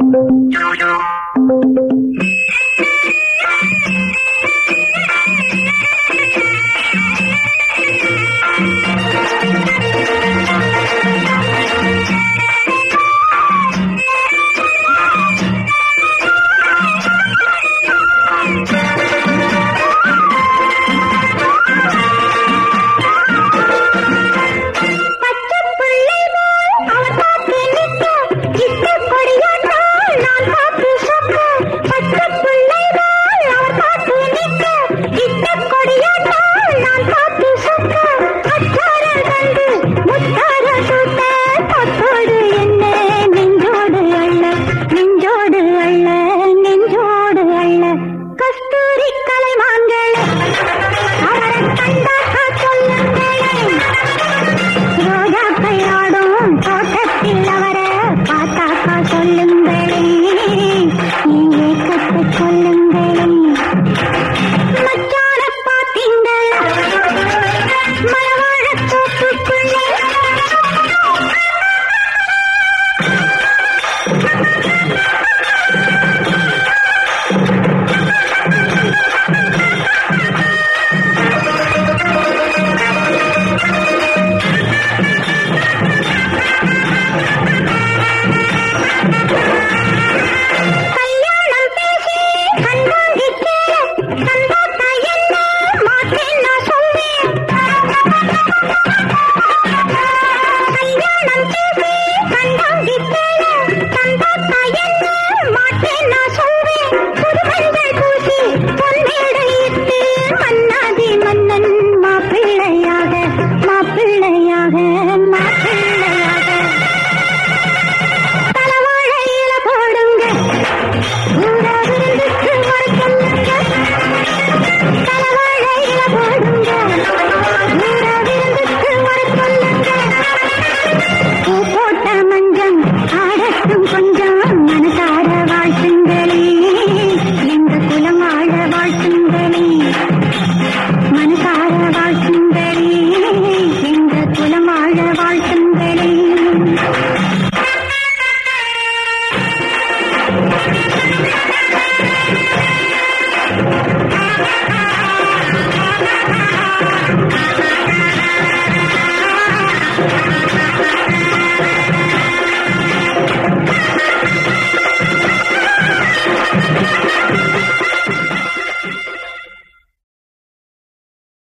you. கலைமான்களே அவரை கண்ட Ha ha ha!